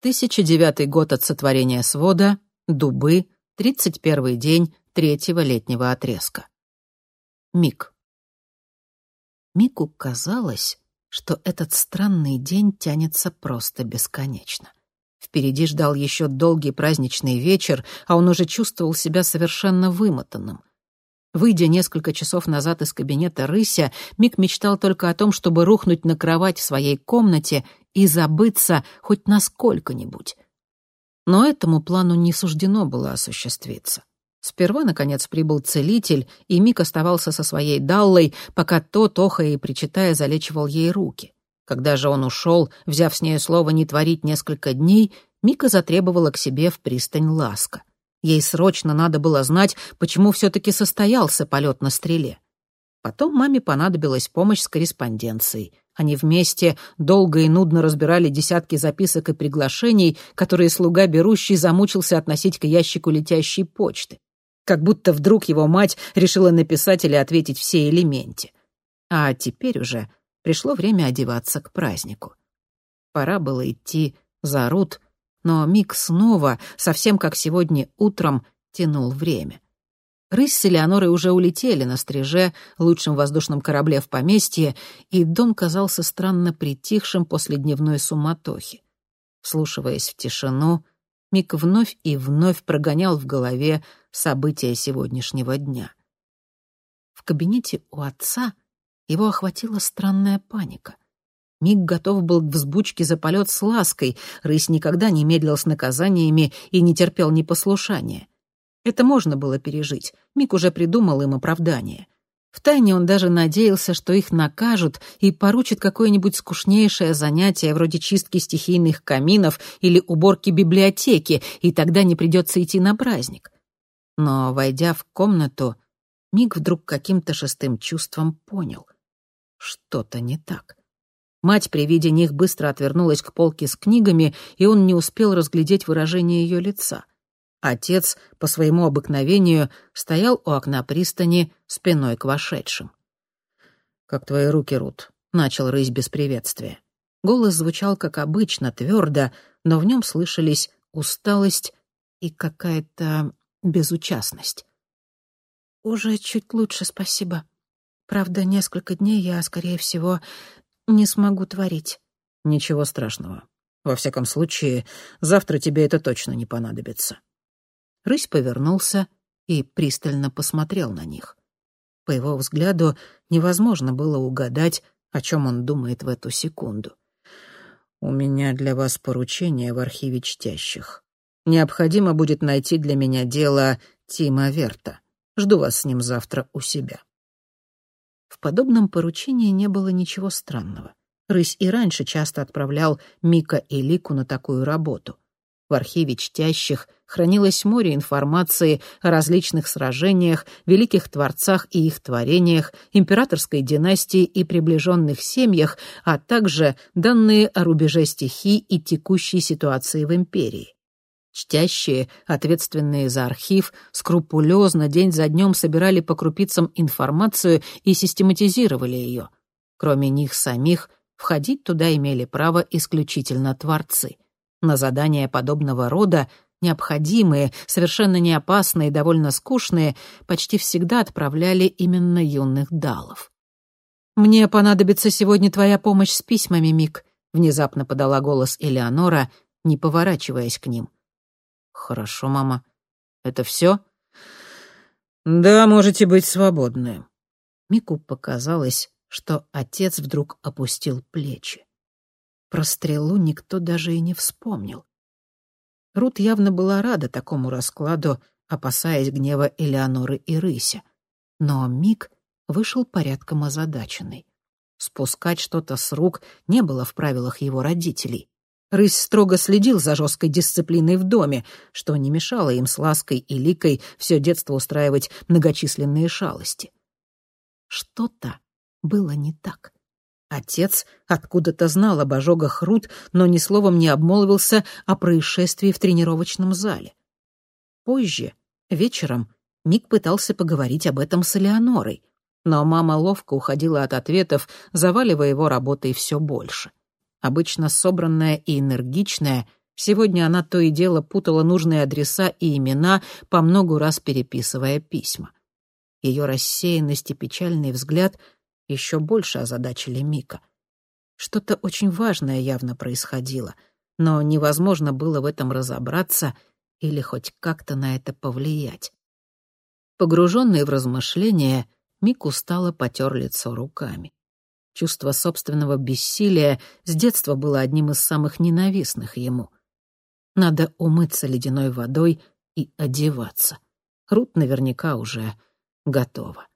1009 год от сотворения свода, дубы, 31 день третьего летнего отрезка. Мик. Мику казалось, что этот странный день тянется просто бесконечно. Впереди ждал еще долгий праздничный вечер, а он уже чувствовал себя совершенно вымотанным. Выйдя несколько часов назад из кабинета рыся, Мик мечтал только о том, чтобы рухнуть на кровать в своей комнате и забыться хоть на сколько-нибудь. Но этому плану не суждено было осуществиться. Сперва, наконец, прибыл целитель, и Мик оставался со своей Даллой, пока тот, охая и причитая, залечивал ей руки. Когда же он ушел, взяв с нее слово не творить несколько дней, Мика затребовала к себе в пристань ласка. Ей срочно надо было знать, почему все-таки состоялся полет на стреле. Потом маме понадобилась помощь с корреспонденцией. Они вместе долго и нудно разбирали десятки записок и приглашений, которые слуга берущий замучился относить к ящику летящей почты. Как будто вдруг его мать решила написать или ответить все элементе. А теперь уже пришло время одеваться к празднику. Пора было идти за Рут, но Мик снова, совсем как сегодня утром, тянул время. Рысь с Элеонорой уже улетели на стриже, лучшем воздушном корабле в поместье, и дом казался странно притихшим после дневной суматохи. Вслушиваясь в тишину, Мик вновь и вновь прогонял в голове события сегодняшнего дня. В кабинете у отца его охватила странная паника — Миг готов был к взбучке за полет с лаской, рысь никогда не медлил с наказаниями и не терпел непослушания. Это можно было пережить, Мик уже придумал им оправдание. Втайне он даже надеялся, что их накажут и поручат какое-нибудь скучнейшее занятие вроде чистки стихийных каминов или уборки библиотеки, и тогда не придется идти на праздник. Но, войдя в комнату, Мик вдруг каким-то шестым чувством понял — что-то не так. Мать при виде них быстро отвернулась к полке с книгами, и он не успел разглядеть выражение ее лица. Отец, по своему обыкновению, стоял у окна пристани спиной к вошедшим. «Как твои руки, Рут?» — начал рысь без приветствия. Голос звучал, как обычно, твердо, но в нем слышались усталость и какая-то безучастность. «Уже чуть лучше, спасибо. Правда, несколько дней я, скорее всего, не смогу творить». «Ничего страшного. Во всяком случае, завтра тебе это точно не понадобится». Рысь повернулся и пристально посмотрел на них. По его взгляду невозможно было угадать, о чем он думает в эту секунду. «У меня для вас поручение в архиве чтящих. Необходимо будет найти для меня дело Тима Верта. Жду вас с ним завтра у себя». В подобном поручении не было ничего странного. Рысь и раньше часто отправлял Мика и Лику на такую работу. В архиве чтящих хранилось море информации о различных сражениях, великих творцах и их творениях, императорской династии и приближенных семьях, а также данные о рубеже стихий и текущей ситуации в империи. Чтящие, ответственные за архив, скрупулезно день за днем собирали по крупицам информацию и систематизировали ее. Кроме них самих, входить туда имели право исключительно творцы. На задания подобного рода необходимые, совершенно не опасные довольно скучные, почти всегда отправляли именно юных далов. «Мне понадобится сегодня твоя помощь с письмами, Мик», — внезапно подала голос Элеонора, не поворачиваясь к ним. «Хорошо, мама. Это все?» «Да, можете быть свободны». Мику показалось, что отец вдруг опустил плечи. Про стрелу никто даже и не вспомнил. Рут явно была рада такому раскладу, опасаясь гнева Элеоноры и Рыся. Но Мик вышел порядком озадаченный. Спускать что-то с рук не было в правилах его родителей. Рысь строго следил за жесткой дисциплиной в доме, что не мешало им с Лаской и Ликой все детство устраивать многочисленные шалости. Что-то было не так. Отец откуда-то знал об ожогах Рут, но ни словом не обмолвился о происшествии в тренировочном зале. Позже, вечером, Мик пытался поговорить об этом с Элеонорой, но мама ловко уходила от ответов, заваливая его работой все больше. Обычно собранная и энергичная, Сегодня она то и дело путала нужные адреса и имена, по многу раз переписывая письма. Ее рассеянность и печальный взгляд еще больше озадачили Мика. Что-то очень важное явно происходило, но невозможно было в этом разобраться или хоть как-то на это повлиять. Погруженный в размышления, Мик устало потер лицо руками. Чувство собственного бессилия с детства было одним из самых ненавистных ему. Надо умыться ледяной водой и одеваться. Рут наверняка уже готова.